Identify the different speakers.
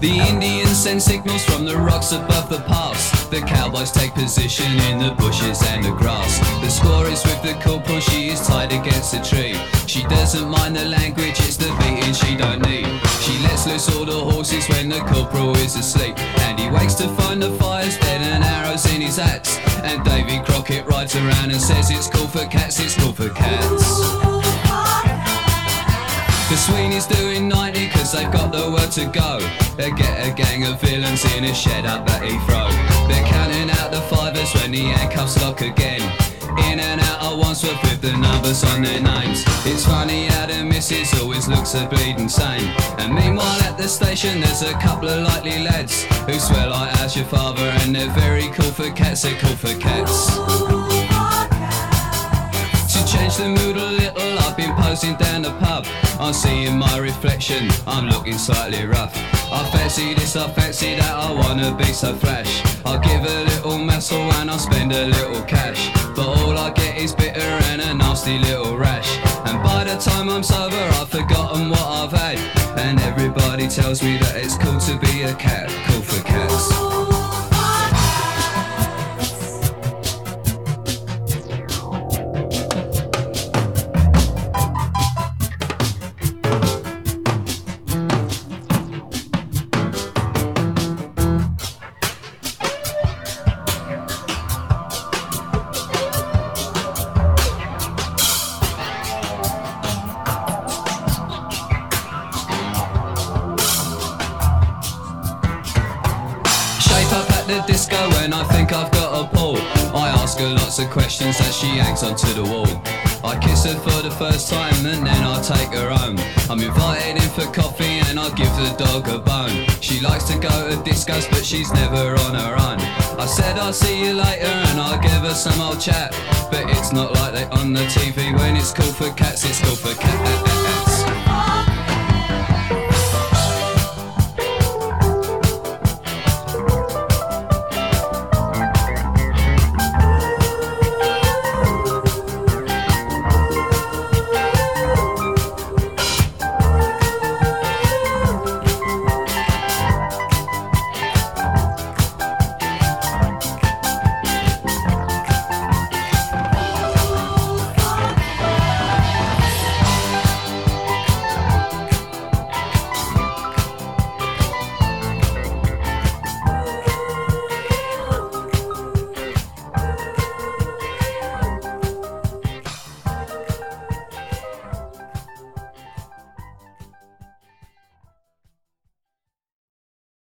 Speaker 1: The Indians send signals from the rocks above the pass. The cowboys take position in the bushes and the grass. The score is with the corporal, she is tied against a tree. She doesn't mind the language, it's the beating she don't need. She lets loose all the horses when the corporal is asleep. And he wakes to find the fire's dead and arrows in his axe. And Davy Crockett rides around and says it's cool for cats, it's cool for cats. The word to go. They get a gang of villains in a shed up at Heathrow. They're counting out the fivers when the handcuffs lock again. In and out of once with the numbers on their names. It's funny how the missus always looks a bleeding sane. And meanwhile at the station there's a couple of likely lads who swear like how's your father and they're very cool for cats, they're cool for cats. To change the mood a little, I've been posing down the pub. I'm seeing my reflection, I'm looking slightly rough. I fancy this, I fancy that, I wanna be so flash. I'll give a little muscle and I'll spend a little cash. But all I get is bitter and a nasty little rash. And by the time I'm sober, I've forgotten what I've had. And everybody tells me that it's cool to be a cat, cool at the disco when I think I've got a pull. I ask her lots of questions as she hangs onto the wall. I kiss her for the first time and then I take her home. I'm invited in for coffee and I give the dog a bone. She likes to go to discos but she's never on her own. I said I'll see you later and I'll give her some old chat. But it's not like they on the TV when it's cool for cats, it's cool for cats.